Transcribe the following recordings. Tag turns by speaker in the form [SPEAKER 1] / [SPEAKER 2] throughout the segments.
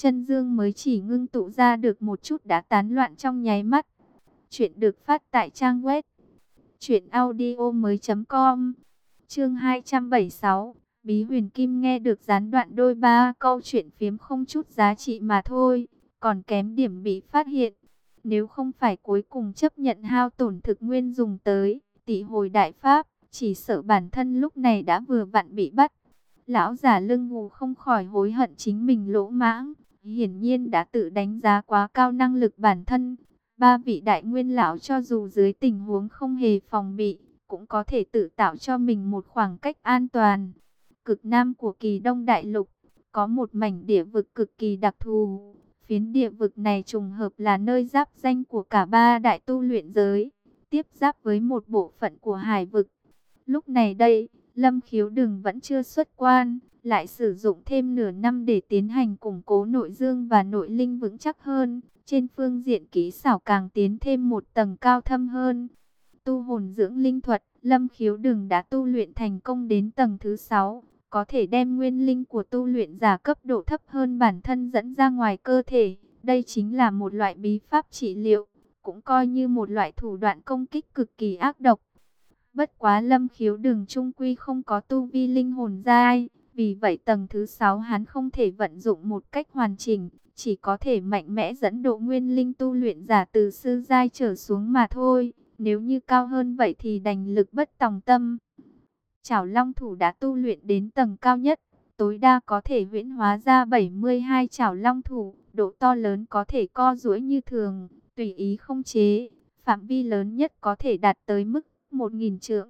[SPEAKER 1] chân dương mới chỉ ngưng tụ ra được một chút đã tán loạn trong nháy mắt. Chuyện được phát tại trang web truyệnaudiomoi.com. Chương 276, Bí Huyền Kim nghe được gián đoạn đôi ba câu chuyện phiếm không chút giá trị mà thôi, còn kém điểm bị phát hiện. Nếu không phải cuối cùng chấp nhận hao tổn thực nguyên dùng tới, tỷ hồi đại pháp, chỉ sợ bản thân lúc này đã vừa vặn bị bắt. Lão già lưng ngủ không khỏi hối hận chính mình lỗ mãng, hiển nhiên đã tự đánh giá quá cao năng lực bản thân. Ba vị đại nguyên lão cho dù dưới tình huống không hề phòng bị, cũng có thể tự tạo cho mình một khoảng cách an toàn. Cực nam của kỳ đông đại lục, có một mảnh địa vực cực kỳ đặc thù. Phiến địa vực này trùng hợp là nơi giáp danh của cả ba đại tu luyện giới, tiếp giáp với một bộ phận của hải vực. Lúc này đây, Lâm Khiếu Đừng vẫn chưa xuất quan, lại sử dụng thêm nửa năm để tiến hành củng cố nội dương và nội linh vững chắc hơn. Trên phương diện kỹ xảo càng tiến thêm một tầng cao thâm hơn. Tu hồn dưỡng linh thuật, Lâm Khiếu Đừng đã tu luyện thành công đến tầng thứ 6, có thể đem nguyên linh của tu luyện giả cấp độ thấp hơn bản thân dẫn ra ngoài cơ thể. Đây chính là một loại bí pháp trị liệu, cũng coi như một loại thủ đoạn công kích cực kỳ ác độc. Bất quá lâm khiếu đường trung quy không có tu vi linh hồn giai, vì vậy tầng thứ 6 hắn không thể vận dụng một cách hoàn chỉnh, chỉ có thể mạnh mẽ dẫn độ nguyên linh tu luyện giả từ sư giai trở xuống mà thôi. Nếu như cao hơn vậy thì đành lực bất tòng tâm. Chảo Long thủ đã tu luyện đến tầng cao nhất, tối đa có thể viễn hóa ra 72 chảo Long thủ, độ to lớn có thể co duỗi như thường, tùy ý không chế, phạm vi lớn nhất có thể đạt tới mức 1000 trượng.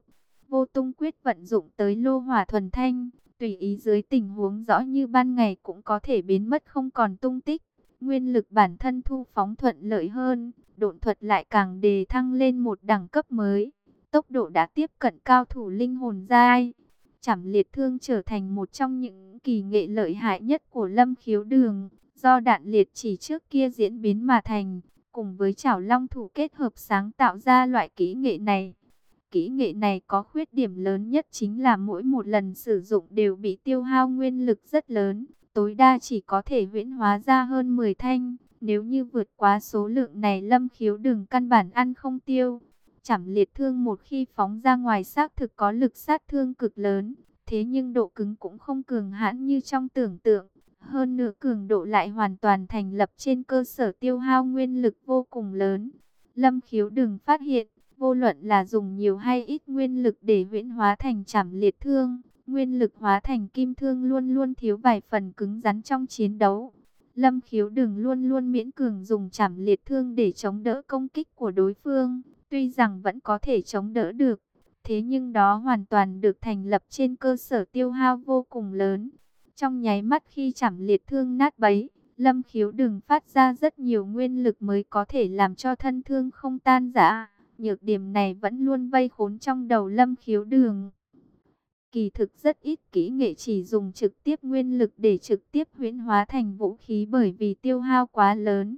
[SPEAKER 1] Vô Tung quyết vận dụng tới lô hỏa thuần thanh, tùy ý dưới tình huống rõ như ban ngày cũng có thể biến mất không còn tung tích. Nguyên lực bản thân thu phóng thuận lợi hơn, độn thuật lại càng đề thăng lên một đẳng cấp mới. Tốc độ đã tiếp cận cao thủ linh hồn giai. Chảm liệt thương trở thành một trong những kỳ nghệ lợi hại nhất của lâm khiếu đường. Do đạn liệt chỉ trước kia diễn biến mà thành, cùng với chảo long thủ kết hợp sáng tạo ra loại kỹ nghệ này. Kỹ nghệ này có khuyết điểm lớn nhất chính là mỗi một lần sử dụng đều bị tiêu hao nguyên lực rất lớn, tối đa chỉ có thể huyễn hóa ra hơn 10 thanh. Nếu như vượt quá số lượng này lâm khiếu đừng căn bản ăn không tiêu. Chảm liệt thương một khi phóng ra ngoài xác thực có lực sát thương cực lớn, thế nhưng độ cứng cũng không cường hãn như trong tưởng tượng. Hơn nữa cường độ lại hoàn toàn thành lập trên cơ sở tiêu hao nguyên lực vô cùng lớn. Lâm khiếu đừng phát hiện, vô luận là dùng nhiều hay ít nguyên lực để huyễn hóa thành chảm liệt thương, nguyên lực hóa thành kim thương luôn luôn thiếu vài phần cứng rắn trong chiến đấu. Lâm khiếu đừng luôn luôn miễn cường dùng chảm liệt thương để chống đỡ công kích của đối phương, tuy rằng vẫn có thể chống đỡ được. Thế nhưng đó hoàn toàn được thành lập trên cơ sở tiêu hao vô cùng lớn. Trong nháy mắt khi chảm liệt thương nát bấy, lâm khiếu đừng phát ra rất nhiều nguyên lực mới có thể làm cho thân thương không tan rã. Nhược điểm này vẫn luôn vây khốn trong đầu lâm khiếu đường. Kỳ thực rất ít kỹ nghệ chỉ dùng trực tiếp nguyên lực để trực tiếp huyễn hóa thành vũ khí bởi vì tiêu hao quá lớn.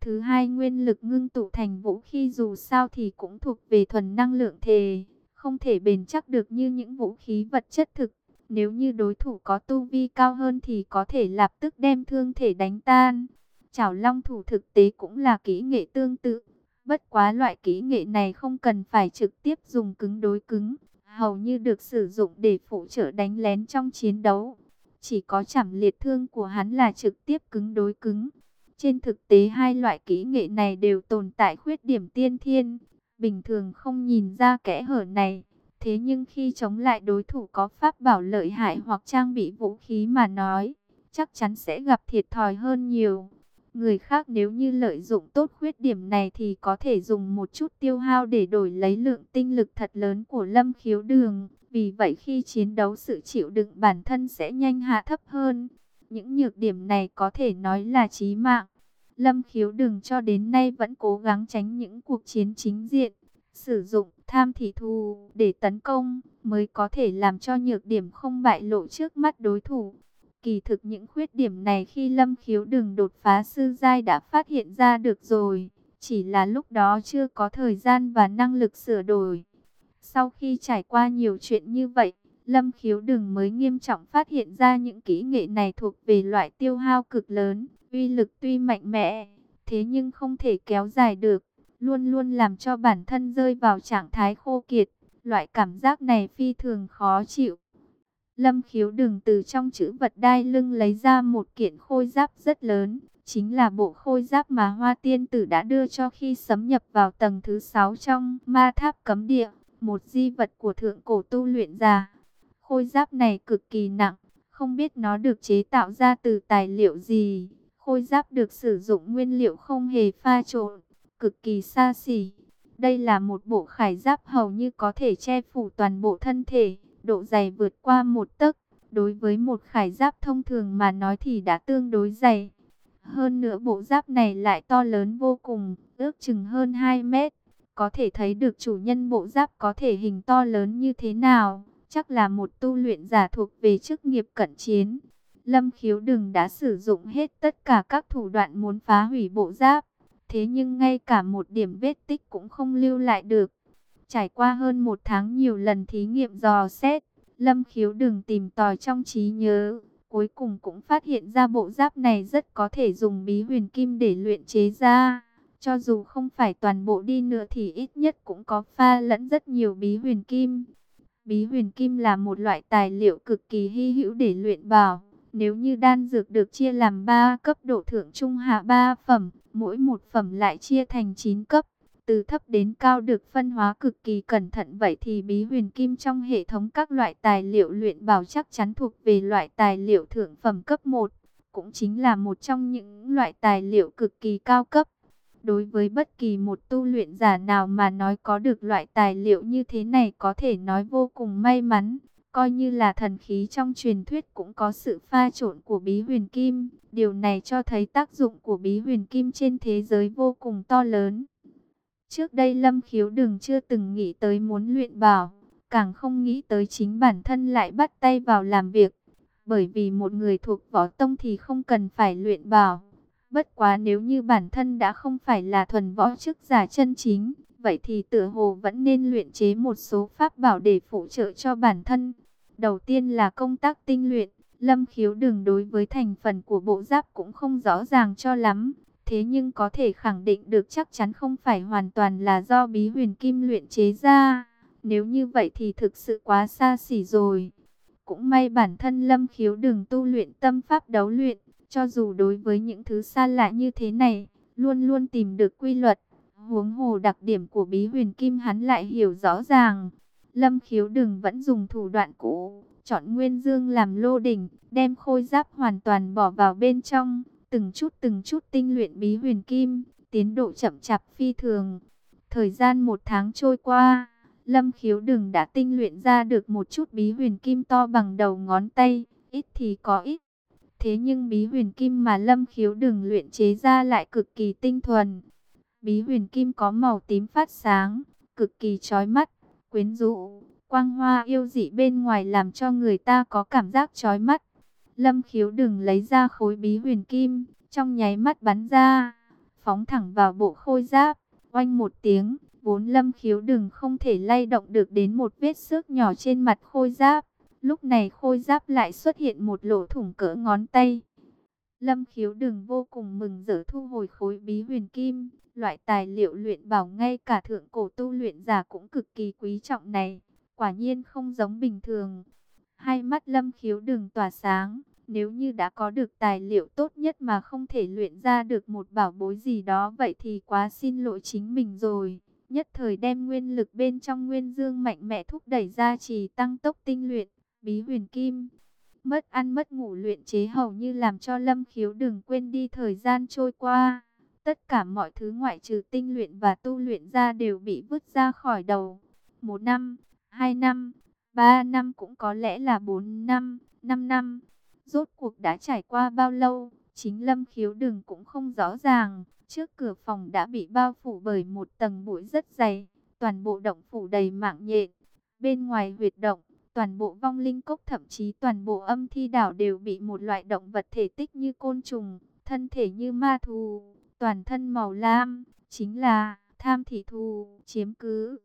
[SPEAKER 1] Thứ hai nguyên lực ngưng tụ thành vũ khí dù sao thì cũng thuộc về thuần năng lượng thề, không thể bền chắc được như những vũ khí vật chất thực. Nếu như đối thủ có tu vi cao hơn thì có thể lập tức đem thương thể đánh tan. Chảo long thủ thực tế cũng là kỹ nghệ tương tự. Bất quá loại kỹ nghệ này không cần phải trực tiếp dùng cứng đối cứng, hầu như được sử dụng để phụ trợ đánh lén trong chiến đấu. Chỉ có chảm liệt thương của hắn là trực tiếp cứng đối cứng. Trên thực tế hai loại kỹ nghệ này đều tồn tại khuyết điểm tiên thiên, bình thường không nhìn ra kẽ hở này. Thế nhưng khi chống lại đối thủ có pháp bảo lợi hại hoặc trang bị vũ khí mà nói, chắc chắn sẽ gặp thiệt thòi hơn nhiều. Người khác nếu như lợi dụng tốt khuyết điểm này thì có thể dùng một chút tiêu hao để đổi lấy lượng tinh lực thật lớn của lâm khiếu đường. Vì vậy khi chiến đấu sự chịu đựng bản thân sẽ nhanh hạ thấp hơn. Những nhược điểm này có thể nói là chí mạng. Lâm khiếu đường cho đến nay vẫn cố gắng tránh những cuộc chiến chính diện. Sử dụng tham thị thù để tấn công mới có thể làm cho nhược điểm không bại lộ trước mắt đối thủ. Kỳ thực những khuyết điểm này khi Lâm Khiếu đừng đột phá sư giai đã phát hiện ra được rồi, chỉ là lúc đó chưa có thời gian và năng lực sửa đổi. Sau khi trải qua nhiều chuyện như vậy, Lâm Khiếu đừng mới nghiêm trọng phát hiện ra những kỹ nghệ này thuộc về loại tiêu hao cực lớn, Uy lực tuy mạnh mẽ, thế nhưng không thể kéo dài được, luôn luôn làm cho bản thân rơi vào trạng thái khô kiệt. Loại cảm giác này phi thường khó chịu. Lâm khiếu đừng từ trong chữ vật đai lưng lấy ra một kiện khôi giáp rất lớn. Chính là bộ khôi giáp mà Hoa Tiên Tử đã đưa cho khi sấm nhập vào tầng thứ 6 trong ma tháp cấm địa. Một di vật của thượng cổ tu luyện già. Khôi giáp này cực kỳ nặng. Không biết nó được chế tạo ra từ tài liệu gì. Khôi giáp được sử dụng nguyên liệu không hề pha trộn. Cực kỳ xa xỉ. Đây là một bộ khải giáp hầu như có thể che phủ toàn bộ thân thể độ dày vượt qua một tấc. Đối với một khải giáp thông thường mà nói thì đã tương đối dày. Hơn nữa bộ giáp này lại to lớn vô cùng, ước chừng hơn 2 mét. Có thể thấy được chủ nhân bộ giáp có thể hình to lớn như thế nào. Chắc là một tu luyện giả thuộc về chức nghiệp cận chiến. Lâm khiếu đừng đã sử dụng hết tất cả các thủ đoạn muốn phá hủy bộ giáp. Thế nhưng ngay cả một điểm vết tích cũng không lưu lại được. Trải qua hơn một tháng nhiều lần thí nghiệm dò xét, Lâm Khiếu đừng tìm tòi trong trí nhớ. Cuối cùng cũng phát hiện ra bộ giáp này rất có thể dùng bí huyền kim để luyện chế ra. Cho dù không phải toàn bộ đi nữa thì ít nhất cũng có pha lẫn rất nhiều bí huyền kim. Bí huyền kim là một loại tài liệu cực kỳ hy hữu để luyện bảo. Nếu như đan dược được chia làm 3 cấp độ thượng trung hạ 3 phẩm, mỗi một phẩm lại chia thành 9 cấp từ thấp đến cao được phân hóa cực kỳ cẩn thận vậy thì bí huyền kim trong hệ thống các loại tài liệu luyện bảo chắc chắn thuộc về loại tài liệu thượng phẩm cấp 1, cũng chính là một trong những loại tài liệu cực kỳ cao cấp. Đối với bất kỳ một tu luyện giả nào mà nói có được loại tài liệu như thế này có thể nói vô cùng may mắn, coi như là thần khí trong truyền thuyết cũng có sự pha trộn của bí huyền kim. Điều này cho thấy tác dụng của bí huyền kim trên thế giới vô cùng to lớn. Trước đây Lâm Khiếu đừng chưa từng nghĩ tới muốn luyện bảo, càng không nghĩ tới chính bản thân lại bắt tay vào làm việc. Bởi vì một người thuộc võ tông thì không cần phải luyện bảo. Bất quá nếu như bản thân đã không phải là thuần võ chức giả chân chính, vậy thì tựa hồ vẫn nên luyện chế một số pháp bảo để phụ trợ cho bản thân. Đầu tiên là công tác tinh luyện, Lâm Khiếu đừng đối với thành phần của bộ giáp cũng không rõ ràng cho lắm. Thế nhưng có thể khẳng định được chắc chắn không phải hoàn toàn là do bí huyền kim luyện chế ra. Nếu như vậy thì thực sự quá xa xỉ rồi. Cũng may bản thân lâm khiếu đừng tu luyện tâm pháp đấu luyện. Cho dù đối với những thứ xa lạ như thế này, luôn luôn tìm được quy luật. Huống hồ đặc điểm của bí huyền kim hắn lại hiểu rõ ràng. Lâm khiếu đừng vẫn dùng thủ đoạn cũ, chọn nguyên dương làm lô đỉnh, đem khôi giáp hoàn toàn bỏ vào bên trong từng chút từng chút tinh luyện bí huyền kim, tiến độ chậm chạp phi thường. Thời gian một tháng trôi qua, Lâm Khiếu Đừng đã tinh luyện ra được một chút bí huyền kim to bằng đầu ngón tay, ít thì có ít. Thế nhưng bí huyền kim mà Lâm Khiếu Đừng luyện chế ra lại cực kỳ tinh thuần. Bí huyền kim có màu tím phát sáng, cực kỳ chói mắt, quyến rũ, quang hoa yêu dị bên ngoài làm cho người ta có cảm giác chói mắt. Lâm khiếu đừng lấy ra khối bí huyền kim, trong nháy mắt bắn ra, phóng thẳng vào bộ khôi giáp, oanh một tiếng, vốn lâm khiếu đừng không thể lay động được đến một vết xước nhỏ trên mặt khôi giáp. Lúc này khôi giáp lại xuất hiện một lỗ thủng cỡ ngón tay. Lâm khiếu đừng vô cùng mừng rỡ thu hồi khối bí huyền kim, loại tài liệu luyện bảo ngay cả thượng cổ tu luyện giả cũng cực kỳ quý trọng này, quả nhiên không giống bình thường. Hai mắt lâm khiếu đừng tỏa sáng, nếu như đã có được tài liệu tốt nhất mà không thể luyện ra được một bảo bối gì đó vậy thì quá xin lỗi chính mình rồi. Nhất thời đem nguyên lực bên trong nguyên dương mạnh mẽ thúc đẩy ra trì tăng tốc tinh luyện, bí huyền kim. Mất ăn mất ngủ luyện chế hầu như làm cho lâm khiếu đừng quên đi thời gian trôi qua. Tất cả mọi thứ ngoại trừ tinh luyện và tu luyện ra đều bị vứt ra khỏi đầu. Một năm, hai năm, ba năm cũng có lẽ là bốn năm, năm năm. Rốt cuộc đã trải qua bao lâu, chính lâm khiếu đường cũng không rõ ràng. Trước cửa phòng đã bị bao phủ bởi một tầng bụi rất dày, toàn bộ động phủ đầy mạng nhện. Bên ngoài huyệt động, toàn bộ vong linh cốc thậm chí toàn bộ âm thi đảo đều bị một loại động vật thể tích như côn trùng, thân thể như ma thù, toàn thân màu lam, chính là tham thị thù, chiếm cứ.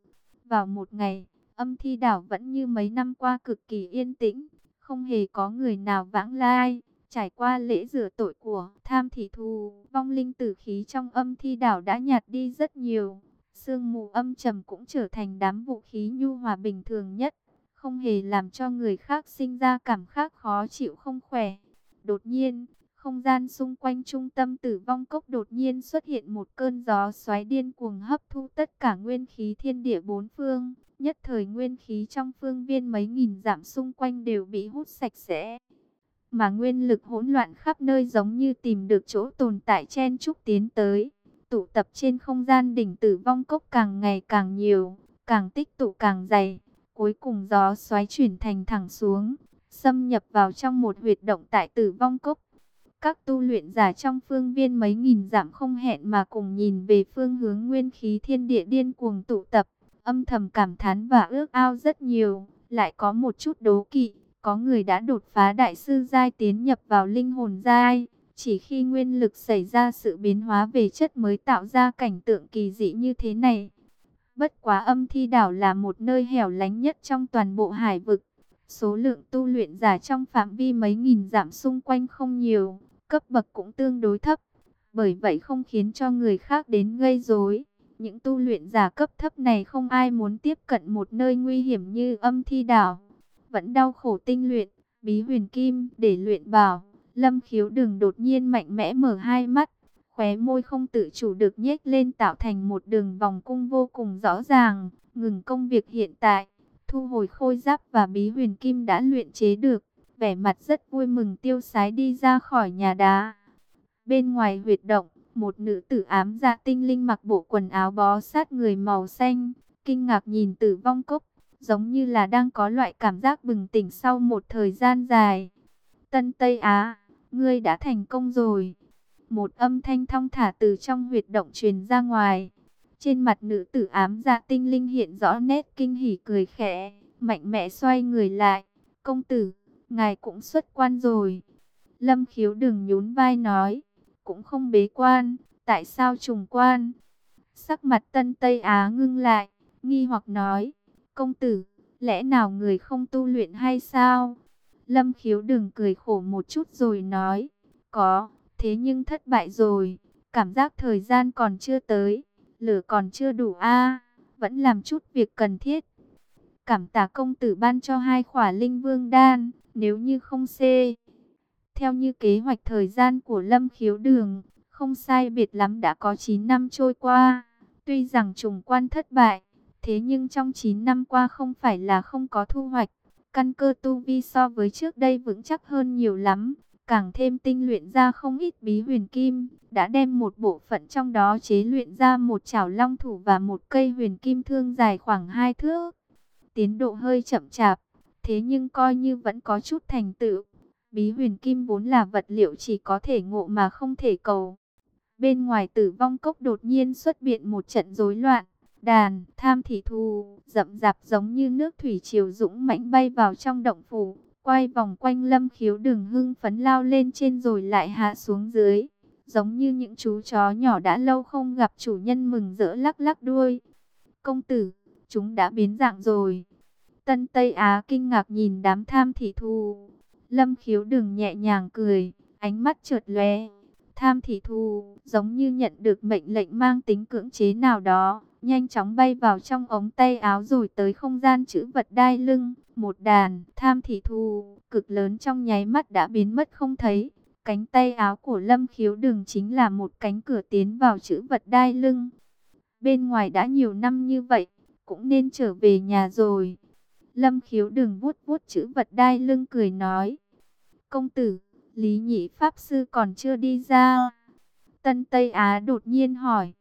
[SPEAKER 1] Vào một ngày, âm thi đảo vẫn như mấy năm qua cực kỳ yên tĩnh, không hề có người nào vãng lai, Trải qua lễ rửa tội của tham thị thù, vong linh tử khí trong âm thi đảo đã nhạt đi rất nhiều. Sương mù âm trầm cũng trở thành đám vũ khí nhu hòa bình thường nhất, không hề làm cho người khác sinh ra cảm giác khó chịu không khỏe. Đột nhiên, không gian xung quanh trung tâm tử vong cốc đột nhiên xuất hiện một cơn gió xoáy điên cuồng hấp thu tất cả nguyên khí thiên địa bốn phương. Nhất thời nguyên khí trong phương viên mấy nghìn giảm xung quanh đều bị hút sạch sẽ. Mà nguyên lực hỗn loạn khắp nơi giống như tìm được chỗ tồn tại chen chúc tiến tới. Tụ tập trên không gian đỉnh tử vong cốc càng ngày càng nhiều, càng tích tụ càng dày. Cuối cùng gió xoáy chuyển thành thẳng xuống, xâm nhập vào trong một huyệt động tại tử vong cốc. Các tu luyện giả trong phương viên mấy nghìn giảm không hẹn mà cùng nhìn về phương hướng nguyên khí thiên địa điên cuồng tụ tập, âm thầm cảm thán và ước ao rất nhiều, lại có một chút đố kỵ, có người đã đột phá đại sư giai tiến nhập vào linh hồn giai, chỉ khi nguyên lực xảy ra sự biến hóa về chất mới tạo ra cảnh tượng kỳ dị như thế này. Bất quá âm thi đảo là một nơi hẻo lánh nhất trong toàn bộ hải vực. Số lượng tu luyện giả trong phạm vi mấy nghìn giảm xung quanh không nhiều, cấp bậc cũng tương đối thấp. Bởi vậy không khiến cho người khác đến gây rối. Những tu luyện giả cấp thấp này không ai muốn tiếp cận một nơi nguy hiểm như âm thi đảo. Vẫn đau khổ tinh luyện, bí huyền kim để luyện bảo. Lâm khiếu đừng đột nhiên mạnh mẽ mở hai mắt. Khóe môi không tự chủ được nhếch lên tạo thành một đường vòng cung vô cùng rõ ràng. Ngừng công việc hiện tại. Thu hồi khôi giáp và bí huyền kim đã luyện chế được. Vẻ mặt rất vui mừng tiêu sái đi ra khỏi nhà đá. Bên ngoài huyệt động một nữ tử ám dạ tinh linh mặc bộ quần áo bó sát người màu xanh, kinh ngạc nhìn tử vong cốc, giống như là đang có loại cảm giác bừng tỉnh sau một thời gian dài. Tân Tây Á, ngươi đã thành công rồi. Một âm thanh thong thả từ trong huyệt động truyền ra ngoài. Trên mặt nữ tử ám dạ tinh linh hiện rõ nét kinh hỉ cười khẽ, mạnh mẽ xoay người lại. Công tử, ngài cũng xuất quan rồi. Lâm khiếu đừng nhún vai nói, cũng không bế quan, tại sao trùng quan? Sắc mặt Tân Tây Á ngưng lại, nghi hoặc nói, công tử, lẽ nào người không tu luyện hay sao? Lâm khiếu đừng cười khổ một chút rồi nói, có, thế nhưng thất bại rồi, cảm giác thời gian còn chưa tới, lửa còn chưa đủ a vẫn làm chút việc cần thiết. Cảm tạ công tử ban cho hai khỏa linh vương đan, nếu như không xê. Theo như kế hoạch thời gian của Lâm Khiếu Đường, không sai biệt lắm đã có 9 năm trôi qua. Tuy rằng trùng quan thất bại, thế nhưng trong 9 năm qua không phải là không có thu hoạch. Căn cơ tu vi so với trước đây vững chắc hơn nhiều lắm, càng thêm tinh luyện ra không ít bí huyền kim, đã đem một bộ phận trong đó chế luyện ra một chảo long thủ và một cây huyền kim thương dài khoảng hai thước. Tiến độ hơi chậm chạp, thế nhưng coi như vẫn có chút thành tựu. Bí huyền kim vốn là vật liệu chỉ có thể ngộ mà không thể cầu. Bên ngoài tử vong cốc đột nhiên xuất hiện một trận rối loạn. Đàn, tham thị thù, rậm rạp giống như nước thủy triều dũng mãnh bay vào trong động phủ. Quay vòng quanh lâm khiếu đường hưng phấn lao lên trên rồi lại hạ xuống dưới. Giống như những chú chó nhỏ đã lâu không gặp chủ nhân mừng rỡ lắc lắc đuôi. Công tử, chúng đã biến dạng rồi. Tân Tây Á kinh ngạc nhìn đám tham thị thù Lâm khiếu đừng nhẹ nhàng cười, ánh mắt trượt lóe. Tham thị thu, giống như nhận được mệnh lệnh mang tính cưỡng chế nào đó, nhanh chóng bay vào trong ống tay áo rồi tới không gian chữ vật đai lưng. Một đàn, tham thị thu, cực lớn trong nháy mắt đã biến mất không thấy. Cánh tay áo của Lâm khiếu đường chính là một cánh cửa tiến vào chữ vật đai lưng. Bên ngoài đã nhiều năm như vậy, cũng nên trở về nhà rồi. Lâm khiếu đừng vuốt vuốt chữ vật đai lưng cười nói. Công tử, Lý Nhị Pháp Sư còn chưa đi ra. Tân Tây Á đột nhiên hỏi.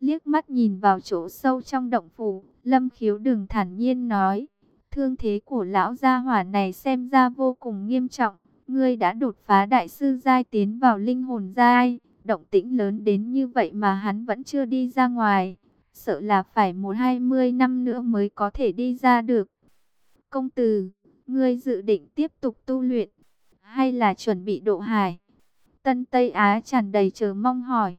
[SPEAKER 1] Liếc mắt nhìn vào chỗ sâu trong động phủ, Lâm khiếu đừng thản nhiên nói. Thương thế của lão gia hỏa này xem ra vô cùng nghiêm trọng. Ngươi đã đột phá đại sư giai tiến vào linh hồn giai. Động tĩnh lớn đến như vậy mà hắn vẫn chưa đi ra ngoài. Sợ là phải một hai mươi năm nữa mới có thể đi ra được. Công tử, ngươi dự định tiếp tục tu luyện, hay là chuẩn bị độ hải? Tân Tây Á tràn đầy chờ mong hỏi.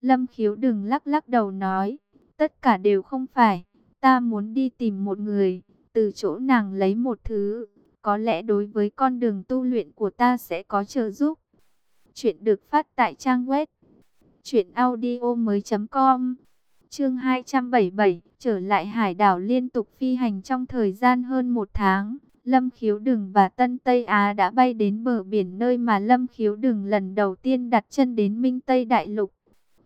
[SPEAKER 1] Lâm khiếu đừng lắc lắc đầu nói, tất cả đều không phải, ta muốn đi tìm một người, từ chỗ nàng lấy một thứ, có lẽ đối với con đường tu luyện của ta sẽ có trợ giúp. Chuyện được phát tại trang web truyệnaudiomoi.com. Chương 277, trở lại hải đảo liên tục phi hành trong thời gian hơn một tháng. Lâm Khiếu Đừng và Tân Tây Á đã bay đến bờ biển nơi mà Lâm Khiếu Đừng lần đầu tiên đặt chân đến Minh Tây Đại Lục.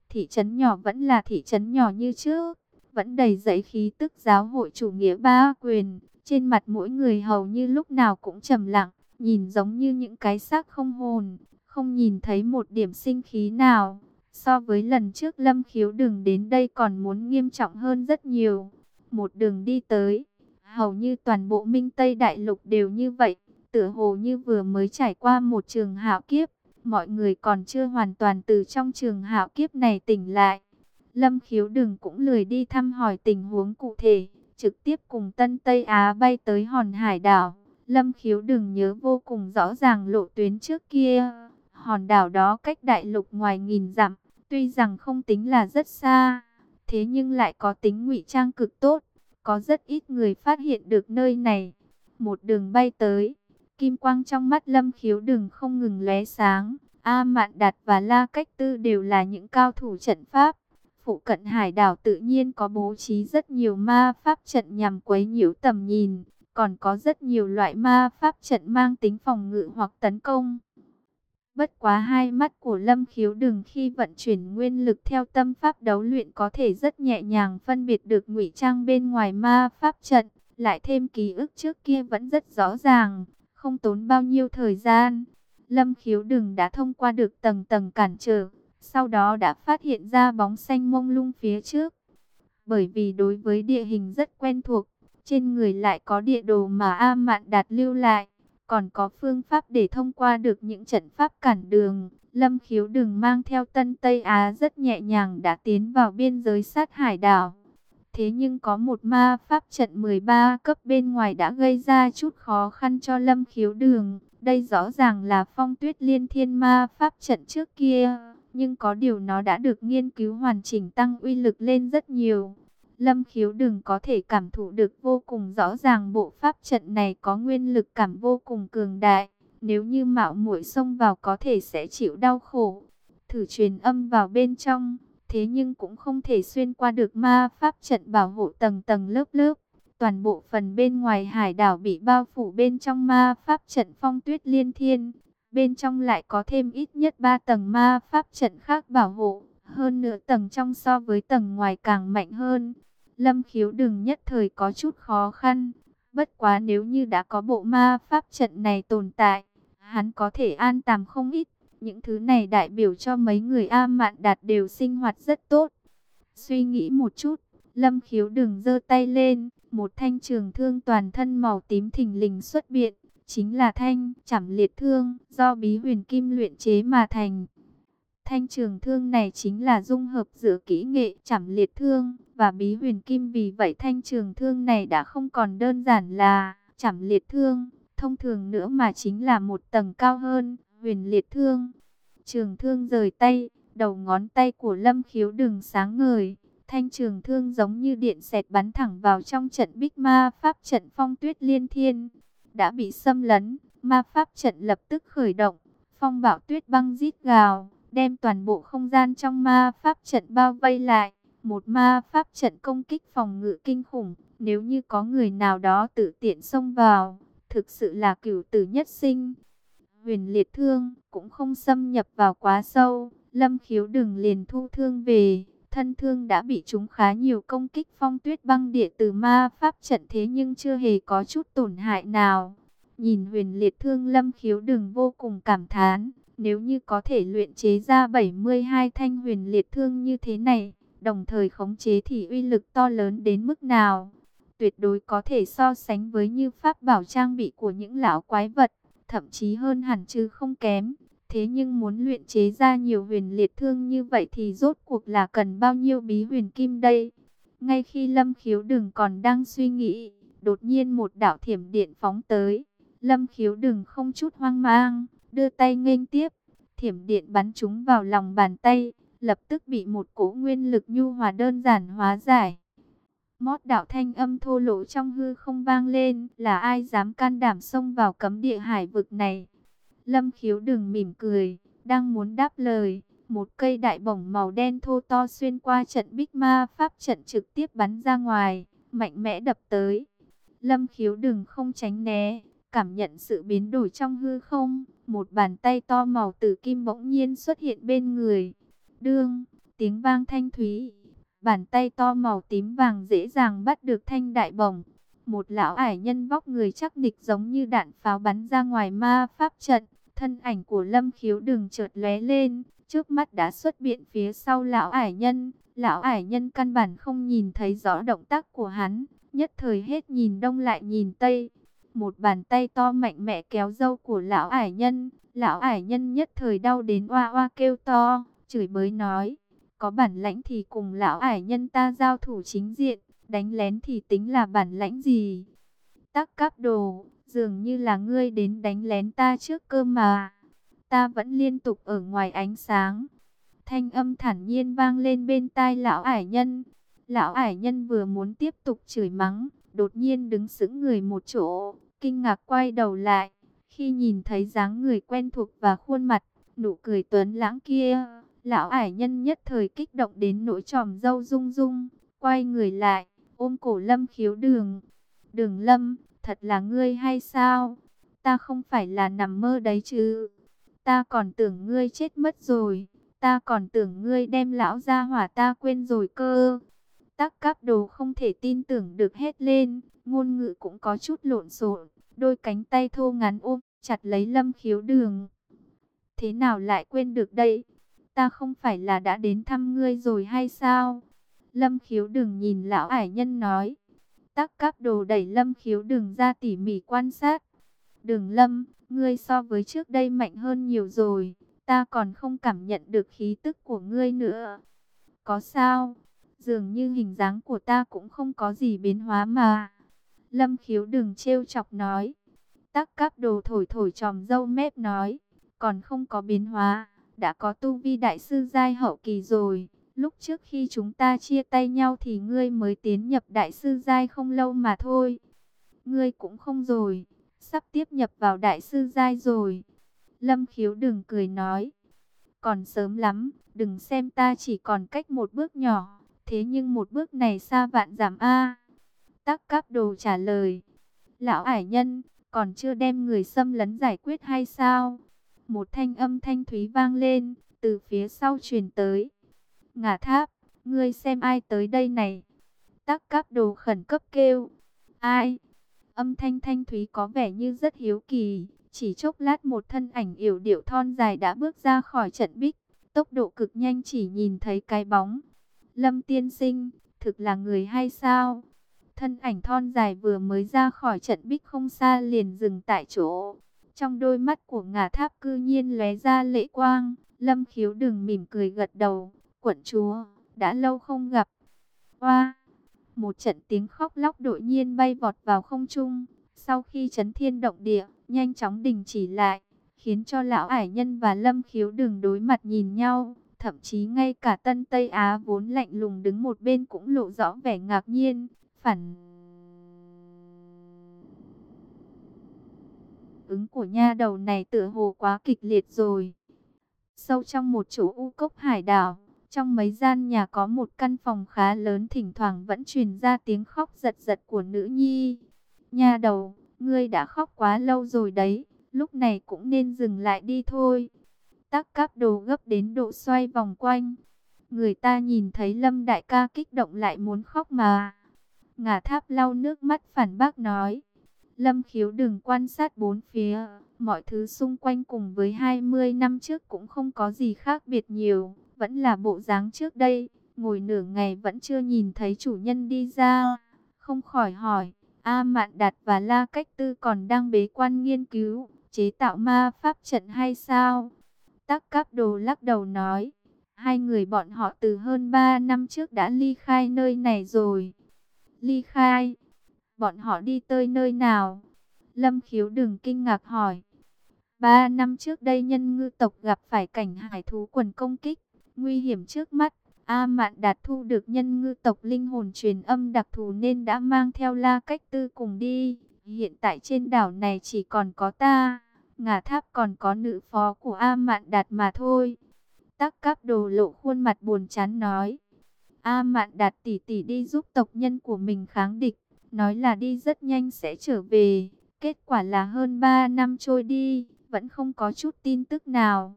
[SPEAKER 1] Thị trấn nhỏ vẫn là thị trấn nhỏ như trước, vẫn đầy dẫy khí tức giáo hội chủ nghĩa ba quyền. Trên mặt mỗi người hầu như lúc nào cũng trầm lặng, nhìn giống như những cái xác không hồn, không nhìn thấy một điểm sinh khí nào. So với lần trước Lâm Khiếu đường đến đây còn muốn nghiêm trọng hơn rất nhiều. Một đường đi tới Hầu như toàn bộ Minh Tây Đại Lục đều như vậy, tựa hồ như vừa mới trải qua một trường hạo kiếp, mọi người còn chưa hoàn toàn từ trong trường hạo kiếp này tỉnh lại. Lâm Khiếu đường cũng lười đi thăm hỏi tình huống cụ thể, trực tiếp cùng Tân Tây Á bay tới hòn hải đảo. Lâm Khiếu đường nhớ vô cùng rõ ràng lộ tuyến trước kia, hòn đảo đó cách đại lục ngoài nghìn dặm, tuy rằng không tính là rất xa, thế nhưng lại có tính ngụy trang cực tốt có rất ít người phát hiện được nơi này. Một đường bay tới, kim quang trong mắt lâm khiếu đường không ngừng lóe sáng. A Mạn Đạt và La Cách Tư đều là những cao thủ trận pháp. Phụ cận hải đảo tự nhiên có bố trí rất nhiều ma pháp trận nhằm quấy nhiễu tầm nhìn. Còn có rất nhiều loại ma pháp trận mang tính phòng ngự hoặc tấn công. Bất quá hai mắt của Lâm Khiếu đừng khi vận chuyển nguyên lực theo tâm pháp đấu luyện có thể rất nhẹ nhàng phân biệt được ngụy trang bên ngoài ma pháp trận, lại thêm ký ức trước kia vẫn rất rõ ràng, không tốn bao nhiêu thời gian. Lâm Khiếu đừng đã thông qua được tầng tầng cản trở, sau đó đã phát hiện ra bóng xanh mông lung phía trước. Bởi vì đối với địa hình rất quen thuộc, trên người lại có địa đồ mà A Mạn Đạt lưu lại còn có phương pháp để thông qua được những trận pháp cản đường. Lâm khiếu đừng mang theo Tân Tây Á rất nhẹ nhàng đã tiến vào biên giới sát hải đảo. Thế nhưng có một ma pháp trận 13 cấp bên ngoài đã gây ra chút khó khăn cho lâm khiếu đường. Đây rõ ràng là phong tuyết liên thiên ma pháp trận trước kia. Nhưng có điều nó đã được nghiên cứu hoàn chỉnh tăng uy lực lên rất nhiều. Lâm khiếu đừng có thể cảm thụ được vô cùng rõ ràng bộ pháp trận này có nguyên lực cảm vô cùng cường đại. Nếu như mạo muội xông vào có thể sẽ chịu đau khổ. Thử truyền âm vào bên trong, thế nhưng cũng không thể xuyên qua được ma pháp trận bảo hộ tầng tầng lớp lớp. Toàn bộ phần bên ngoài hải đảo bị bao phủ bên trong ma pháp trận phong tuyết liên thiên. Bên trong lại có thêm ít nhất 3 tầng ma pháp trận khác bảo hộ. Hơn nữa tầng trong so với tầng ngoài càng mạnh hơn. Lâm khiếu đừng nhất thời có chút khó khăn. Bất quá nếu như đã có bộ ma pháp trận này tồn tại, hắn có thể an tàm không ít. Những thứ này đại biểu cho mấy người A Mạn Đạt đều sinh hoạt rất tốt. Suy nghĩ một chút, Lâm khiếu đừng giơ tay lên, một thanh trường thương toàn thân màu tím thình lình xuất biện, chính là thanh chảm liệt thương do bí huyền kim luyện chế mà thành. Thanh trường thương này chính là dung hợp giữa kỹ nghệ chảm liệt thương và bí huyền kim vì vậy thanh trường thương này đã không còn đơn giản là chảm liệt thương, thông thường nữa mà chính là một tầng cao hơn, huyền liệt thương. Trường thương rời tay, đầu ngón tay của lâm khiếu đừng sáng ngời, thanh trường thương giống như điện xẹt bắn thẳng vào trong trận bích ma pháp trận phong tuyết liên thiên. Đã bị xâm lấn, ma pháp trận lập tức khởi động, phong bạo tuyết băng rít gào đem toàn bộ không gian trong ma pháp trận bao vây lại. Một ma pháp trận công kích phòng ngự kinh khủng, nếu như có người nào đó tự tiện xông vào, thực sự là cửu tử nhất sinh. Huyền liệt thương cũng không xâm nhập vào quá sâu, lâm khiếu đừng liền thu thương về. Thân thương đã bị chúng khá nhiều công kích phong tuyết băng địa từ ma pháp trận thế nhưng chưa hề có chút tổn hại nào. Nhìn huyền liệt thương lâm khiếu đừng vô cùng cảm thán, nếu như có thể luyện chế ra 72 thanh huyền liệt thương như thế này, đồng thời khống chế thì uy lực to lớn đến mức nào, tuyệt đối có thể so sánh với như pháp bảo trang bị của những lão quái vật, thậm chí hơn hẳn chứ không kém. Thế nhưng muốn luyện chế ra nhiều huyền liệt thương như vậy thì rốt cuộc là cần bao nhiêu bí huyền kim đây? Ngay khi Lâm Khiếu đừng còn đang suy nghĩ, đột nhiên một đạo thiểm điện phóng tới. Lâm Khiếu đừng không chút hoang mang, đưa tay nghênh tiếp, thiểm điện bắn chúng vào lòng bàn tay, lập tức bị một cỗ nguyên lực nhu hòa đơn giản hóa giải. Mót đạo thanh âm thô lỗ trong hư không vang lên, là ai dám can đảm xông vào cấm địa hải vực này. Lâm khiếu đừng mỉm cười, đang muốn đáp lời. Một cây đại bổng màu đen thô to xuyên qua trận bích ma pháp trận trực tiếp bắn ra ngoài, mạnh mẽ đập tới. Lâm khiếu đừng không tránh né, cảm nhận sự biến đổi trong hư không. Một bàn tay to màu tử kim bỗng nhiên xuất hiện bên người. Đương, tiếng vang thanh thúy. Bàn tay to màu tím vàng dễ dàng bắt được thanh đại bổng. Một lão ải nhân vóc người chắc nịch giống như đạn pháo bắn ra ngoài ma pháp trận. Thân ảnh của lâm khiếu đừng chợt lóe lên, trước mắt đã xuất biện phía sau lão ải nhân. Lão ải nhân căn bản không nhìn thấy rõ động tác của hắn, nhất thời hết nhìn đông lại nhìn tây. Một bàn tay to mạnh mẽ kéo dâu của lão ải nhân, lão ải nhân nhất thời đau đến oa oa kêu to, chửi bới nói, có bản lãnh thì cùng lão ải nhân ta giao thủ chính diện, đánh lén thì tính là bản lãnh gì. Tắc cáp đồ, dường như là ngươi đến đánh lén ta trước cơ mà ta vẫn liên tục ở ngoài ánh sáng. Thanh âm thản nhiên vang lên bên tai lão ải nhân. Lão ải nhân vừa muốn tiếp tục chửi mắng, đột nhiên đứng sững người một chỗ, kinh ngạc quay đầu lại. Khi nhìn thấy dáng người quen thuộc và khuôn mặt, nụ cười tuấn lãng kia, lão ải nhân nhất thời kích động đến nỗi tròm dâu rung rung, quay người lại, ôm cổ lâm khiếu đường. Đường lâm, thật là ngươi hay sao? Ta không phải là nằm mơ đấy chứ? Ta còn tưởng ngươi chết mất rồi. Ta còn tưởng ngươi đem lão ra hỏa ta quên rồi cơ. Tắc các đồ không thể tin tưởng được hết lên. Ngôn ngữ cũng có chút lộn xộn. Đôi cánh tay thô ngắn ôm chặt lấy lâm khiếu đường. Thế nào lại quên được đây? Ta không phải là đã đến thăm ngươi rồi hay sao? Lâm khiếu đường nhìn lão ải nhân nói. Tắc cáp đồ đẩy lâm khiếu đường ra tỉ mỉ quan sát. Đường lâm, ngươi so với trước đây mạnh hơn nhiều rồi, ta còn không cảm nhận được khí tức của ngươi nữa. Có sao? Dường như hình dáng của ta cũng không có gì biến hóa mà. Lâm khiếu đừng trêu chọc nói. Tắc cáp đồ thổi thổi tròm dâu mép nói. Còn không có biến hóa, đã có tu vi đại sư giai hậu kỳ rồi. Lúc trước khi chúng ta chia tay nhau thì ngươi mới tiến nhập đại sư giai không lâu mà thôi. Ngươi cũng không rồi sắp tiếp nhập vào đại sư giai rồi. Lâm khiếu đừng cười nói, còn sớm lắm, đừng xem ta chỉ còn cách một bước nhỏ, thế nhưng một bước này xa vạn giảm A. Tắc cáp đồ trả lời, lão ải nhân, còn chưa đem người xâm lấn giải quyết hay sao? Một thanh âm thanh thúy vang lên, từ phía sau truyền tới. Ngả tháp, ngươi xem ai tới đây này? Tắc cáp đồ khẩn cấp kêu. Ai? Âm thanh thanh thúy có vẻ như rất hiếu kỳ. Chỉ chốc lát một thân ảnh yểu điệu thon dài đã bước ra khỏi trận bích. Tốc độ cực nhanh chỉ nhìn thấy cái bóng. Lâm tiên sinh, thực là người hay sao? Thân ảnh thon dài vừa mới ra khỏi trận bích không xa liền dừng tại chỗ. Trong đôi mắt của ngà tháp cư nhiên lóe ra lệ quang. Lâm khiếu đừng mỉm cười gật đầu. Quận chúa, đã lâu không gặp. Hoa! một trận tiếng khóc lóc đột nhiên bay vọt vào không trung. Sau khi chấn thiên động địa, nhanh chóng đình chỉ lại, khiến cho lão ải nhân và lâm khiếu đừng đối mặt nhìn nhau. Thậm chí ngay cả Tân Tây Á vốn lạnh lùng đứng một bên cũng lộ rõ vẻ ngạc nhiên, phản ứng của nha đầu này tựa hồ quá kịch liệt rồi. Sâu trong một chỗ u cốc hải đảo, trong mấy gian nhà có một căn phòng khá lớn thỉnh thoảng vẫn truyền ra tiếng khóc giật giật của nữ nhi. nha đầu, ngươi đã khóc quá lâu rồi đấy, lúc này cũng nên dừng lại đi thôi. Tắc cáp đồ gấp đến độ xoay vòng quanh. Người ta nhìn thấy Lâm Đại ca kích động lại muốn khóc mà. Ngả tháp lau nước mắt phản bác nói. Lâm khiếu đừng quan sát bốn phía. Mọi thứ xung quanh cùng với 20 năm trước cũng không có gì khác biệt nhiều vẫn là bộ dáng trước đây, ngồi nửa ngày vẫn chưa nhìn thấy chủ nhân đi ra, không khỏi hỏi, A Mạn Đạt và La Cách Tư còn đang bế quan nghiên cứu, chế tạo ma pháp trận hay sao? Tắc Cáp Đồ lắc đầu nói, hai người bọn họ từ hơn 3 năm trước đã ly khai nơi này rồi. Ly khai? Bọn họ đi tới nơi nào? Lâm Khiếu đừng kinh ngạc hỏi. Ba năm trước đây nhân ngư tộc gặp phải cảnh hải thú quần công kích. Nguy hiểm trước mắt, A Mạn Đạt thu được nhân ngư tộc linh hồn truyền âm đặc thù nên đã mang theo La Cách Tư cùng đi. Hiện tại trên đảo này chỉ còn có ta, ngả tháp còn có nữ phó của A Mạn Đạt mà thôi. Tắc cáp đồ lộ khuôn mặt buồn chán nói. A Mạn Đạt tỉ tỉ đi giúp tộc nhân của mình kháng địch, nói là đi rất nhanh sẽ trở về. Kết quả là hơn 3 năm trôi đi, vẫn không có chút tin tức nào.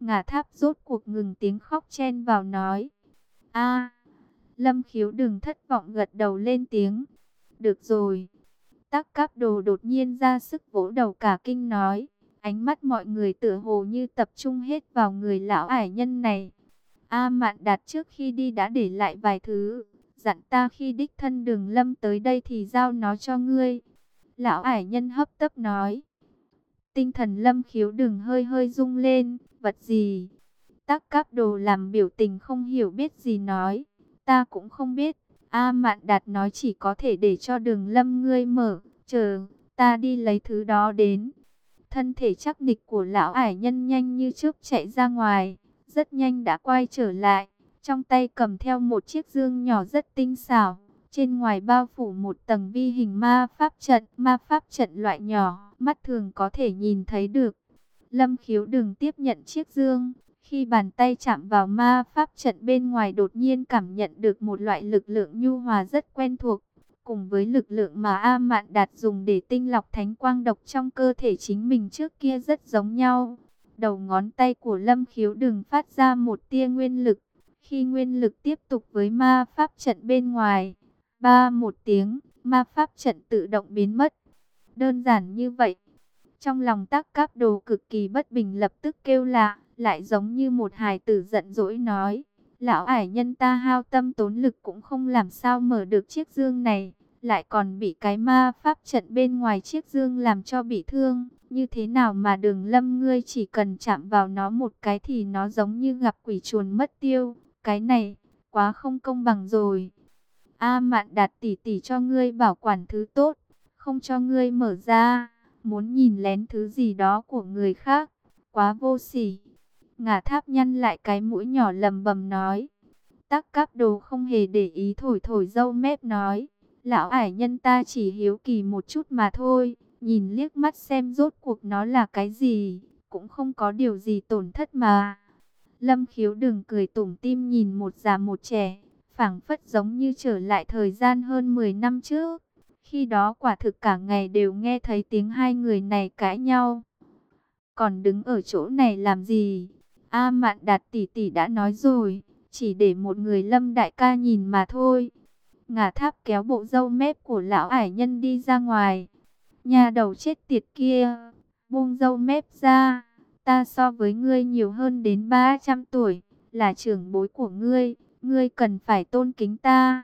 [SPEAKER 1] Ngả tháp rốt cuộc ngừng tiếng khóc chen vào nói. a Lâm khiếu đừng thất vọng gật đầu lên tiếng. Được rồi. Tắc cáp đồ đột nhiên ra sức vỗ đầu cả kinh nói. Ánh mắt mọi người tựa hồ như tập trung hết vào người lão ải nhân này. A mạn đạt trước khi đi đã để lại vài thứ. Dặn ta khi đích thân đường lâm tới đây thì giao nó cho ngươi. Lão ải nhân hấp tấp nói. Tinh thần lâm khiếu đường hơi hơi rung lên. Vật gì? Tắc các đồ làm biểu tình không hiểu biết gì nói. Ta cũng không biết. A mạn đạt nói chỉ có thể để cho đường lâm ngươi mở. Chờ, ta đi lấy thứ đó đến. Thân thể chắc nịch của lão ải nhân nhanh như trước chạy ra ngoài. Rất nhanh đã quay trở lại. Trong tay cầm theo một chiếc dương nhỏ rất tinh xảo. Trên ngoài bao phủ một tầng vi hình ma pháp trận, ma pháp trận loại nhỏ, mắt thường có thể nhìn thấy được. Lâm khiếu đừng tiếp nhận chiếc dương. Khi bàn tay chạm vào ma pháp trận bên ngoài đột nhiên cảm nhận được một loại lực lượng nhu hòa rất quen thuộc. Cùng với lực lượng mà A Mạn Đạt dùng để tinh lọc thánh quang độc trong cơ thể chính mình trước kia rất giống nhau. Đầu ngón tay của Lâm khiếu đừng phát ra một tia nguyên lực. Khi nguyên lực tiếp tục với ma pháp trận bên ngoài, ba một tiếng, ma pháp trận tự động biến mất. Đơn giản như vậy. Trong lòng tác cáp đồ cực kỳ bất bình lập tức kêu lạ, lại giống như một hài tử giận dỗi nói. Lão ải nhân ta hao tâm tốn lực cũng không làm sao mở được chiếc dương này, lại còn bị cái ma pháp trận bên ngoài chiếc dương làm cho bị thương. Như thế nào mà đường lâm ngươi chỉ cần chạm vào nó một cái thì nó giống như gặp quỷ chuồn mất tiêu. Cái này, quá không công bằng rồi. A mạn đạt tỉ tỉ cho ngươi bảo quản thứ tốt, không cho ngươi mở ra, muốn nhìn lén thứ gì đó của người khác, quá vô sỉ. Ngả tháp nhăn lại cái mũi nhỏ lầm bầm nói. Tắc cáp đồ không hề để ý thổi thổi dâu mép nói. Lão ải nhân ta chỉ hiếu kỳ một chút mà thôi, nhìn liếc mắt xem rốt cuộc nó là cái gì, cũng không có điều gì tổn thất mà. Lâm khiếu đừng cười tủm tim nhìn một già một trẻ, phảng phất giống như trở lại thời gian hơn 10 năm trước. Khi đó quả thực cả ngày đều nghe thấy tiếng hai người này cãi nhau. Còn đứng ở chỗ này làm gì? A mạn đạt tỷ tỷ đã nói rồi, chỉ để một người lâm đại ca nhìn mà thôi. Ngả tháp kéo bộ dâu mép của lão ải nhân đi ra ngoài. Nhà đầu chết tiệt kia, buông dâu mép ra. Ta so với ngươi nhiều hơn đến 300 tuổi, là trưởng bối của ngươi, ngươi cần phải tôn kính ta.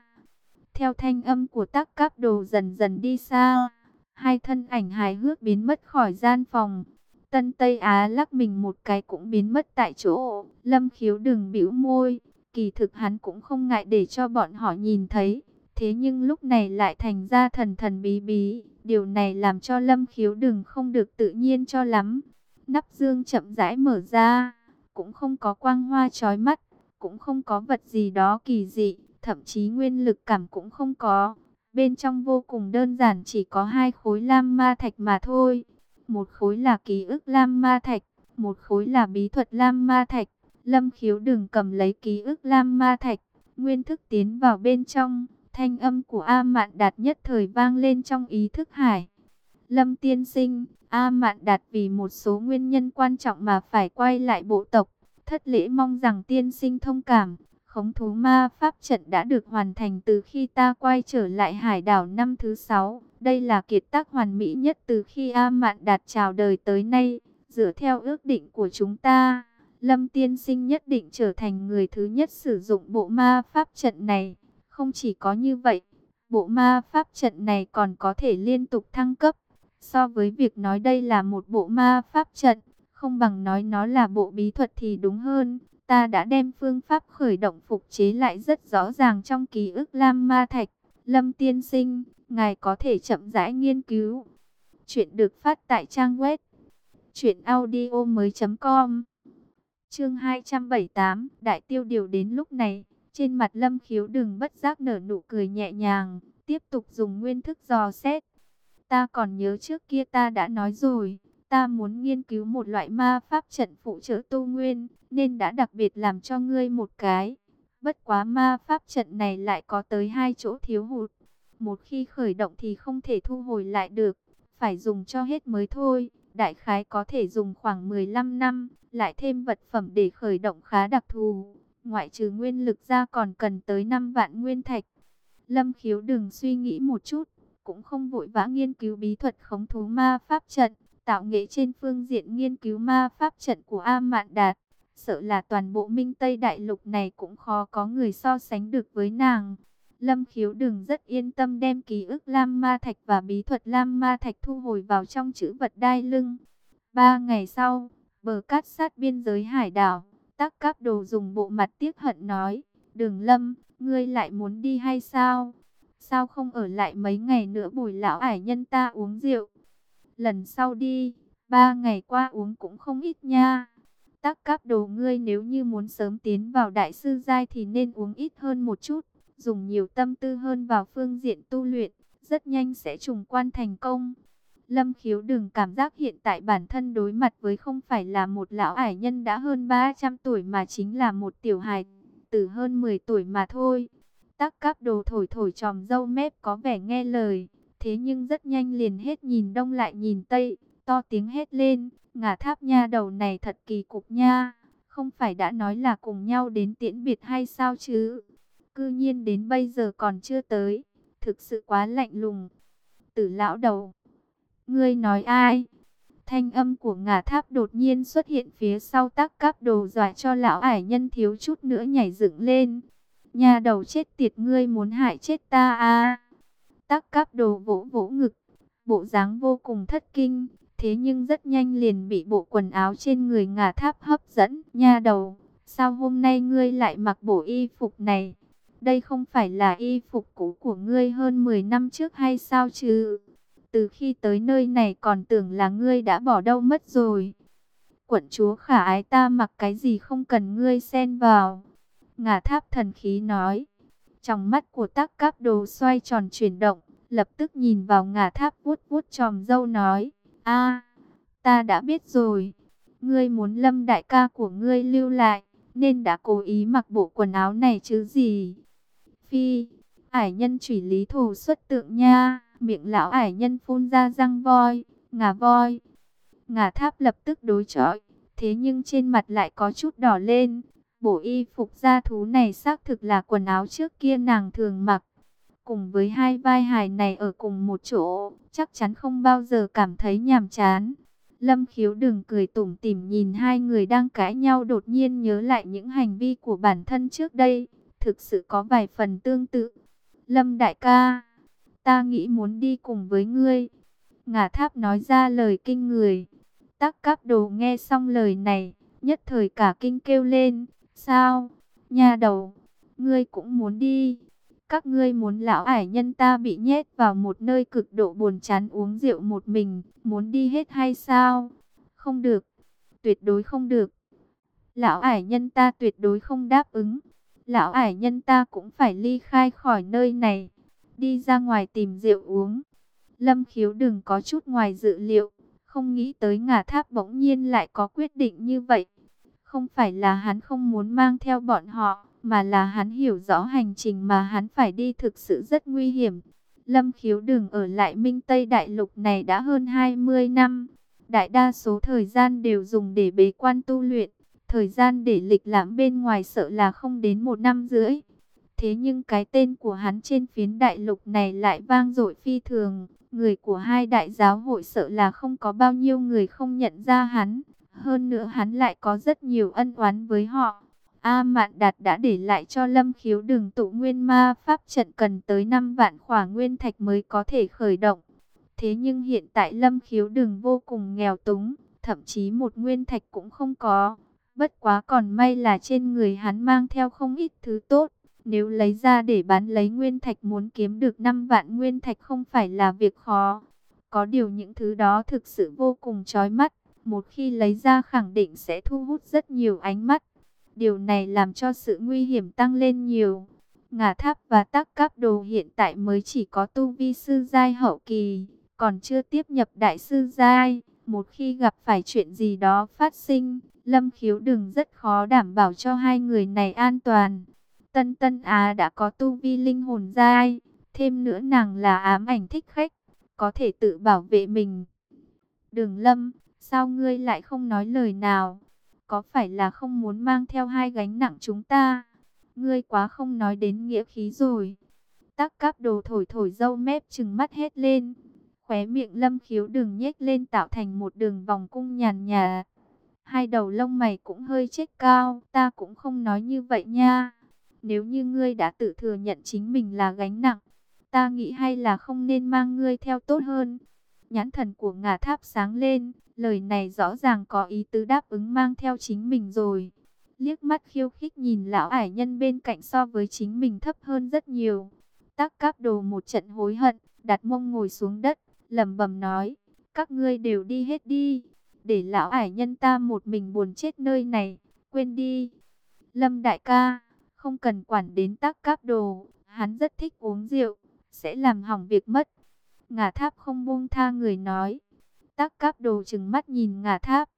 [SPEAKER 1] Theo thanh âm của tác các đồ dần dần đi xa, hai thân ảnh hài hước biến mất khỏi gian phòng. Tân Tây Á lắc mình một cái cũng biến mất tại chỗ. Lâm khiếu đừng bĩu môi. Kỳ thực hắn cũng không ngại để cho bọn họ nhìn thấy. Thế nhưng lúc này lại thành ra thần thần bí bí. Điều này làm cho Lâm khiếu đừng không được tự nhiên cho lắm. Nắp dương chậm rãi mở ra. Cũng không có quang hoa chói mắt. Cũng không có vật gì đó kỳ dị. Thậm chí nguyên lực cảm cũng không có. Bên trong vô cùng đơn giản chỉ có hai khối lam ma thạch mà thôi một khối là ký ức Lam Ma Thạch, một khối là bí thuật Lam Ma Thạch. Lâm khiếu đừng cầm lấy ký ức Lam Ma Thạch, nguyên thức tiến vào bên trong, thanh âm của A Mạn Đạt nhất thời vang lên trong ý thức hải. Lâm tiên sinh, A Mạn Đạt vì một số nguyên nhân quan trọng mà phải quay lại bộ tộc, thất lễ mong rằng tiên sinh thông cảm. Khống thú ma pháp trận đã được hoàn thành từ khi ta quay trở lại hải đảo năm thứ sáu. Đây là kiệt tác hoàn mỹ nhất từ khi A Mạn Đạt chào đời tới nay. Dựa theo ước định của chúng ta, Lâm Tiên Sinh nhất định trở thành người thứ nhất sử dụng bộ ma pháp trận này. Không chỉ có như vậy, bộ ma pháp trận này còn có thể liên tục thăng cấp. So với việc nói đây là một bộ ma pháp trận, không bằng nói nó là bộ bí thuật thì đúng hơn. Ta đã đem phương pháp khởi động phục chế lại rất rõ ràng trong ký ức Lam Ma Thạch. Lâm Tiên Sinh, ngài có thể chậm rãi nghiên cứu. Chuyện được phát tại trang web chuyểnaudio.com Chương 278, đại tiêu điều đến lúc này, Trên mặt lâm khiếu đừng bất giác nở nụ cười nhẹ nhàng, tiếp tục dùng nguyên thức dò xét. Ta còn nhớ trước kia ta đã nói rồi, ta muốn nghiên cứu một loại ma pháp trận phụ trợ tu nguyên, nên đã đặc biệt làm cho ngươi một cái. Bất quá ma pháp trận này lại có tới hai chỗ thiếu hụt. Một khi khởi động thì không thể thu hồi lại được, phải dùng cho hết mới thôi. Đại khái có thể dùng khoảng 15 năm, lại thêm vật phẩm để khởi động khá đặc thù. Ngoại trừ nguyên lực ra còn cần tới 5 vạn nguyên thạch. Lâm khiếu đừng suy nghĩ một chút, cũng không vội vã nghiên cứu bí thuật khống thú ma pháp trận, tạo nghệ trên phương diện nghiên cứu ma pháp trận của A Mạn Đạt. Sợ là toàn bộ Minh Tây Đại Lục này cũng khó có người so sánh được với nàng. Lâm khiếu đừng rất yên tâm đem ký ức Lam Ma Thạch và bí thuật Lam Ma Thạch thu hồi vào trong chữ vật đai lưng. Ba ngày sau, bờ cát sát biên giới hải đảo, tắc cáp đồ dùng bộ mặt tiếc hận nói, đường lâm, ngươi lại muốn đi hay sao? Sao không ở lại mấy ngày nữa bùi lão ải nhân ta uống rượu? Lần sau đi, ba ngày qua uống cũng không ít nha. Tắc cáp đồ ngươi nếu như muốn sớm tiến vào đại sư giai thì nên uống ít hơn một chút, dùng nhiều tâm tư hơn vào phương diện tu luyện, rất nhanh sẽ trùng quan thành công. Lâm khiếu đừng cảm giác hiện tại bản thân đối mặt với không phải là một lão ải nhân đã hơn 300 tuổi mà chính là một tiểu hài tử hơn 10 tuổi mà thôi. Tắc cáp đồ thổi thổi tròm dâu mép có vẻ nghe lời, thế nhưng rất nhanh liền hết nhìn đông lại nhìn tây, to tiếng hét lên, ngả tháp nha đầu này thật kỳ cục nha, không phải đã nói là cùng nhau đến tiễn biệt hay sao chứ, cư nhiên đến bây giờ còn chưa tới, thực sự quá lạnh lùng. Tử lão đầu, ngươi nói ai? Thanh âm của ngả tháp đột nhiên xuất hiện phía sau tắc cáp đồ dọa cho lão ải nhân thiếu chút nữa nhảy dựng lên. Nhà đầu chết tiệt ngươi muốn hại chết ta à? Tắc cáp đồ vỗ vỗ ngực, bộ dáng vô cùng thất kinh. Thế nhưng rất nhanh liền bị bộ quần áo trên người ngả tháp hấp dẫn. Nha đầu, sao hôm nay ngươi lại mặc bộ y phục này? Đây không phải là y phục cũ của ngươi hơn 10 năm trước hay sao chứ? Từ khi tới nơi này còn tưởng là ngươi đã bỏ đâu mất rồi. Quận chúa khả ái ta mặc cái gì không cần ngươi xen vào. Ngà tháp thần khí nói. Trong mắt của tắc các đồ xoay tròn chuyển động. Lập tức nhìn vào ngà tháp vuốt vuốt tròm dâu nói. a ta đã biết rồi. Ngươi muốn lâm đại ca của ngươi lưu lại. Nên đã cố ý mặc bộ quần áo này chứ gì. Phi, ải nhân chủy lý thù xuất tượng nha miệng lão ải nhân phun ra răng voi, ngà voi. Ngà tháp lập tức đối chọi, thế nhưng trên mặt lại có chút đỏ lên. Bộ y phục gia thú này xác thực là quần áo trước kia nàng thường mặc. Cùng với hai vai hài này ở cùng một chỗ, chắc chắn không bao giờ cảm thấy nhàm chán. Lâm khiếu đừng cười tủm tỉm nhìn hai người đang cãi nhau đột nhiên nhớ lại những hành vi của bản thân trước đây. Thực sự có vài phần tương tự. Lâm đại ca ta nghĩ muốn đi cùng với ngươi. Ngả tháp nói ra lời kinh người. Tắc cáp đồ nghe xong lời này, nhất thời cả kinh kêu lên. Sao? Nhà đầu, ngươi cũng muốn đi. Các ngươi muốn lão ải nhân ta bị nhét vào một nơi cực độ buồn chán uống rượu một mình, muốn đi hết hay sao? Không được, tuyệt đối không được. Lão ải nhân ta tuyệt đối không đáp ứng. Lão ải nhân ta cũng phải ly khai khỏi nơi này đi ra ngoài tìm rượu uống. Lâm khiếu đừng có chút ngoài dự liệu, không nghĩ tới ngả tháp bỗng nhiên lại có quyết định như vậy. Không phải là hắn không muốn mang theo bọn họ, mà là hắn hiểu rõ hành trình mà hắn phải đi thực sự rất nguy hiểm. Lâm khiếu đừng ở lại Minh Tây Đại Lục này đã hơn 20 năm. Đại đa số thời gian đều dùng để bế quan tu luyện. Thời gian để lịch lãm bên ngoài sợ là không đến một năm rưỡi. Thế nhưng cái tên của hắn trên phiến đại lục này lại vang dội phi thường. Người của hai đại giáo hội sợ là không có bao nhiêu người không nhận ra hắn. Hơn nữa hắn lại có rất nhiều ân oán với họ. A Mạn Đạt đã để lại cho Lâm Khiếu đường tụ nguyên ma pháp trận cần tới 5 vạn khỏa nguyên thạch mới có thể khởi động. Thế nhưng hiện tại Lâm Khiếu đường vô cùng nghèo túng, thậm chí một nguyên thạch cũng không có. Bất quá còn may là trên người hắn mang theo không ít thứ tốt. Nếu lấy ra để bán lấy nguyên thạch muốn kiếm được 5 vạn nguyên thạch không phải là việc khó. Có điều những thứ đó thực sự vô cùng chói mắt. Một khi lấy ra khẳng định sẽ thu hút rất nhiều ánh mắt. Điều này làm cho sự nguy hiểm tăng lên nhiều. Ngà tháp và tắc cáp đồ hiện tại mới chỉ có tu vi sư giai hậu kỳ, còn chưa tiếp nhập đại sư giai. Một khi gặp phải chuyện gì đó phát sinh, Lâm Khiếu đừng rất khó đảm bảo cho hai người này an toàn. Tân Tân Á đã có tu vi linh hồn giai, thêm nữa nàng là ám ảnh thích khách, có thể tự bảo vệ mình. Đường Lâm, sao ngươi lại không nói lời nào? Có phải là không muốn mang theo hai gánh nặng chúng ta? Ngươi quá không nói đến nghĩa khí rồi. Tắc cáp đồ thổi thổi dâu mép trừng mắt hết lên. Khóe miệng lâm khiếu đường nhếch lên tạo thành một đường vòng cung nhàn nhà. Hai đầu lông mày cũng hơi chết cao. Ta cũng không nói như vậy nha. Nếu như ngươi đã tự thừa nhận chính mình là gánh nặng. Ta nghĩ hay là không nên mang ngươi theo tốt hơn. Nhãn thần của ngà tháp sáng lên. Lời này rõ ràng có ý tứ đáp ứng mang theo chính mình rồi liếc mắt khiêu khích nhìn lão ải nhân bên cạnh so với chính mình thấp hơn rất nhiều. Tắc cáp đồ một trận hối hận, đặt mông ngồi xuống đất, lẩm bẩm nói, các ngươi đều đi hết đi, để lão ải nhân ta một mình buồn chết nơi này, quên đi. Lâm đại ca, không cần quản đến tắc cáp đồ, hắn rất thích uống rượu, sẽ làm hỏng việc mất. Ngả tháp không buông tha người nói. Tắc cáp đồ chừng mắt nhìn ngả tháp.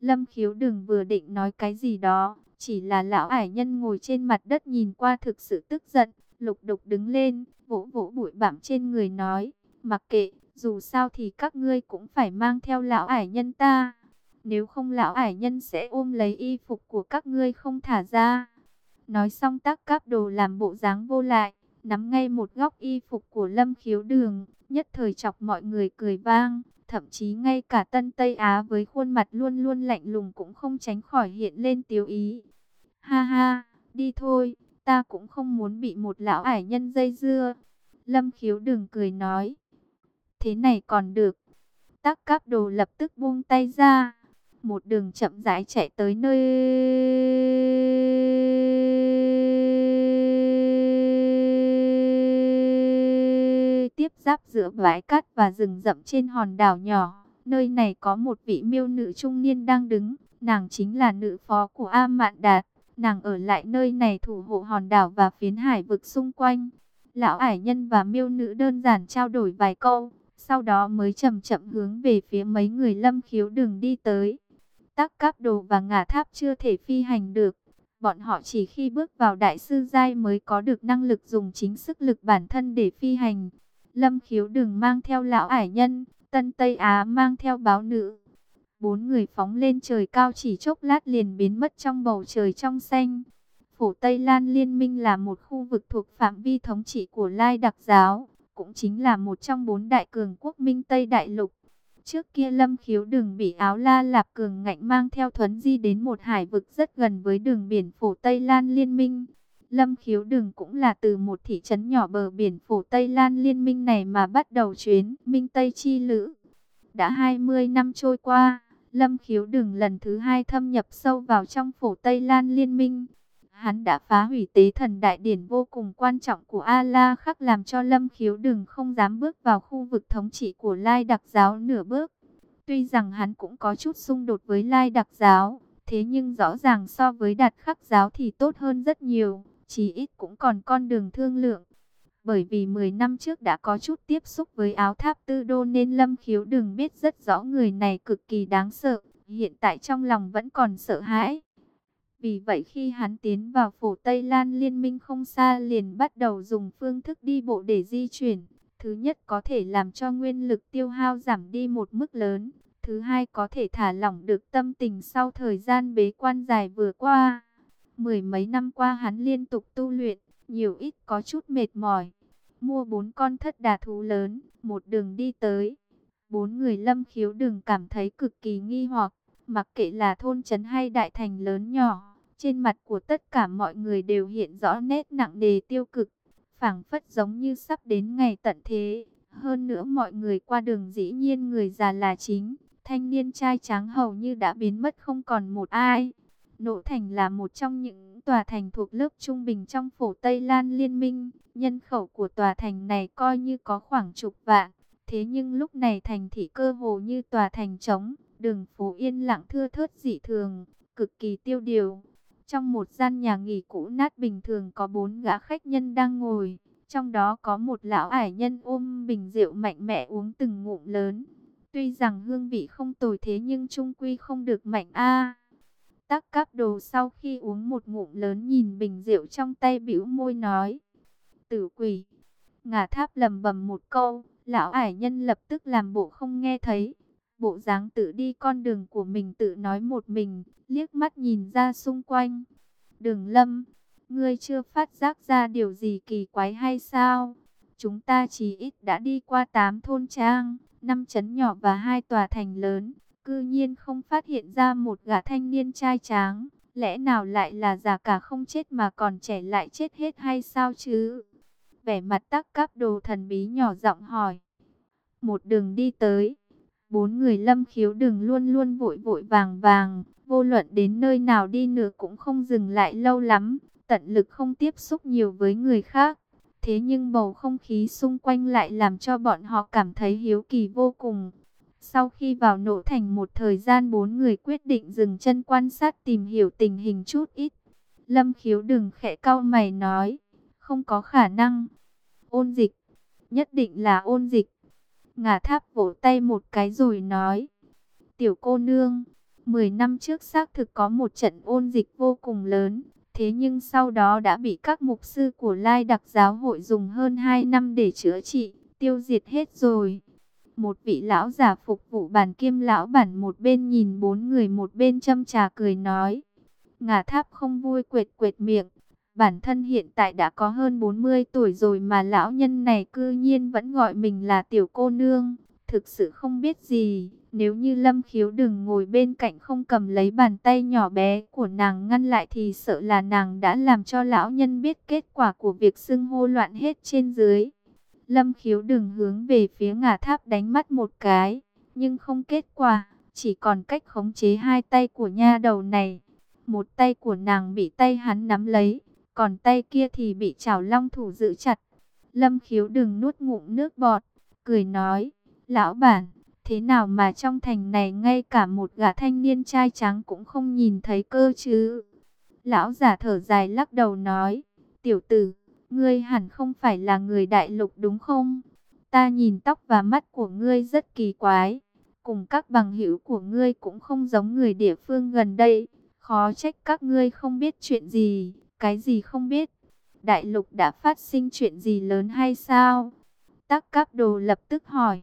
[SPEAKER 1] Lâm khiếu đừng vừa định nói cái gì đó, chỉ là lão ải nhân ngồi trên mặt đất nhìn qua thực sự tức giận, lục đục đứng lên, vỗ vỗ bụi bặm trên người nói, mặc kệ, dù sao thì các ngươi cũng phải mang theo lão ải nhân ta. Nếu không lão ải nhân sẽ ôm lấy y phục của các ngươi không thả ra. Nói xong tác cáp đồ làm bộ dáng vô lại, nắm ngay một góc y phục của lâm khiếu đường, nhất thời chọc mọi người cười vang. Thậm chí ngay cả Tân Tây Á với khuôn mặt luôn luôn lạnh lùng cũng không tránh khỏi hiện lên tiếu ý. Ha ha, đi thôi, ta cũng không muốn bị một lão ải nhân dây dưa. Lâm khiếu đừng cười nói. Thế này còn được. Tắc cáp đồ lập tức buông tay ra. Một đường chậm rãi chạy tới nơi... giáp giữa bãi cát và rừng rậm trên hòn đảo nhỏ. Nơi này có một vị miêu nữ trung niên đang đứng. Nàng chính là nữ phó của A Mạn Đạt. Nàng ở lại nơi này thủ hộ hòn đảo và phiến hải vực xung quanh. Lão ải nhân và miêu nữ đơn giản trao đổi vài câu, sau đó mới chậm chậm hướng về phía mấy người lâm khiếu đường đi tới. Tắc cáp đồ và ngả tháp chưa thể phi hành được. Bọn họ chỉ khi bước vào đại sư giai mới có được năng lực dùng chính sức lực bản thân để phi hành. Lâm khiếu đừng mang theo lão ải nhân, Tân Tây Á mang theo báo nữ. Bốn người phóng lên trời cao chỉ chốc lát liền biến mất trong bầu trời trong xanh. Phổ Tây Lan Liên minh là một khu vực thuộc phạm vi thống trị của Lai Đặc Giáo, cũng chính là một trong bốn đại cường quốc minh Tây Đại Lục. Trước kia Lâm Khiếu đường bị áo la lạp cường ngạnh mang theo thuấn di đến một hải vực rất gần với đường biển Phổ Tây Lan Liên minh. Lâm Khiếu đường cũng là từ một thị trấn nhỏ bờ biển Phổ Tây Lan Liên minh này mà bắt đầu chuyến Minh Tây Chi Lữ. Đã 20 năm trôi qua, Lâm Khiếu Đừng lần thứ hai thâm nhập sâu vào trong phổ Tây Lan liên minh. Hắn đã phá hủy tế thần đại điển vô cùng quan trọng của A-La khắc làm cho Lâm Khiếu Đừng không dám bước vào khu vực thống trị của Lai Đặc Giáo nửa bước. Tuy rằng hắn cũng có chút xung đột với Lai Đặc Giáo, thế nhưng rõ ràng so với Đạt Khắc Giáo thì tốt hơn rất nhiều, chỉ ít cũng còn con đường thương lượng. Bởi vì 10 năm trước đã có chút tiếp xúc với áo tháp tư đô nên Lâm Khiếu đừng biết rất rõ người này cực kỳ đáng sợ, hiện tại trong lòng vẫn còn sợ hãi. Vì vậy khi hắn tiến vào phủ Tây Lan liên minh không xa liền bắt đầu dùng phương thức đi bộ để di chuyển. Thứ nhất có thể làm cho nguyên lực tiêu hao giảm đi một mức lớn. Thứ hai có thể thả lỏng được tâm tình sau thời gian bế quan dài vừa qua. Mười mấy năm qua hắn liên tục tu luyện, nhiều ít có chút mệt mỏi. Mua bốn con thất đà thú lớn, một đường đi tới. Bốn người lâm khiếu đường cảm thấy cực kỳ nghi hoặc, mặc kệ là thôn trấn hay đại thành lớn nhỏ. Trên mặt của tất cả mọi người đều hiện rõ nét nặng đề tiêu cực, phảng phất giống như sắp đến ngày tận thế. Hơn nữa mọi người qua đường dĩ nhiên người già là chính, thanh niên trai tráng hầu như đã biến mất không còn một ai. Nộ Thành là một trong những tòa thành thuộc lớp trung bình trong phổ Tây Lan Liên minh. Nhân khẩu của tòa thành này coi như có khoảng chục vạn. Thế nhưng lúc này thành thị cơ hồ như tòa thành trống, đường phố yên lặng thưa thớt dị thường, cực kỳ tiêu điều. Trong một gian nhà nghỉ cũ nát bình thường có bốn gã khách nhân đang ngồi. Trong đó có một lão ải nhân ôm bình rượu mạnh mẽ uống từng ngụm lớn. Tuy rằng hương vị không tồi thế nhưng trung quy không được mạnh a. Tắc cáp đồ sau khi uống một ngụm lớn nhìn bình rượu trong tay bĩu môi nói. Tử quỷ. Ngà tháp lầm bầm một câu. Lão ải nhân lập tức làm bộ không nghe thấy. Bộ dáng tự đi con đường của mình tự nói một mình. Liếc mắt nhìn ra xung quanh. Đường lâm. Ngươi chưa phát giác ra điều gì kỳ quái hay sao? Chúng ta chỉ ít đã đi qua 8 thôn trang, 5 trấn nhỏ và hai tòa thành lớn. Cư nhiên không phát hiện ra một gã thanh niên trai tráng. Lẽ nào lại là già cả không chết mà còn trẻ lại chết hết hay sao chứ? Vẻ mặt tắc cáp đồ thần bí nhỏ giọng hỏi. Một đường đi tới. Bốn người lâm khiếu đường luôn luôn vội vội vàng vàng. Vô luận đến nơi nào đi nữa cũng không dừng lại lâu lắm, tận lực không tiếp xúc nhiều với người khác. Thế nhưng bầu không khí xung quanh lại làm cho bọn họ cảm thấy hiếu kỳ vô cùng. Sau khi vào nổ thành một thời gian bốn người quyết định dừng chân quan sát tìm hiểu tình hình chút ít. Lâm khiếu đừng khẽ cau mày nói, không có khả năng. Ôn dịch, nhất định là ôn dịch. Ngả tháp vỗ tay một cái rồi nói, tiểu cô nương, 10 năm trước xác thực có một trận ôn dịch vô cùng lớn. Thế nhưng sau đó đã bị các mục sư của Lai Đặc giáo hội dùng hơn 2 năm để chữa trị, tiêu diệt hết rồi. Một vị lão giả phục vụ bàn kiêm lão bản một bên nhìn bốn người một bên châm trà cười nói. Ngà tháp không vui quệt quệt miệng. Bản thân hiện tại đã có hơn 40 tuổi rồi mà lão nhân này cư nhiên vẫn gọi mình là tiểu cô nương. Thực sự không biết gì. Nếu như Lâm Khiếu đừng ngồi bên cạnh không cầm lấy bàn tay nhỏ bé của nàng ngăn lại thì sợ là nàng đã làm cho lão nhân biết kết quả của việc xưng hô loạn hết trên dưới. Lâm Khiếu đừng hướng về phía ngả tháp đánh mắt một cái, nhưng không kết quả, chỉ còn cách khống chế hai tay của nha đầu này. Một tay của nàng bị tay hắn nắm lấy, còn tay kia thì bị chảo long thủ giữ chặt. Lâm Khiếu đừng nuốt ngụm nước bọt, cười nói, lão bản Thế nào mà trong thành này ngay cả một gã thanh niên trai trắng cũng không nhìn thấy cơ chứ? Lão giả thở dài lắc đầu nói, tiểu tử, ngươi hẳn không phải là người đại lục đúng không? Ta nhìn tóc và mắt của ngươi rất kỳ quái, cùng các bằng hữu của ngươi cũng không giống người địa phương gần đây. Khó trách các ngươi không biết chuyện gì, cái gì không biết. Đại lục đã phát sinh chuyện gì lớn hay sao? Tắc cáp đồ lập tức hỏi.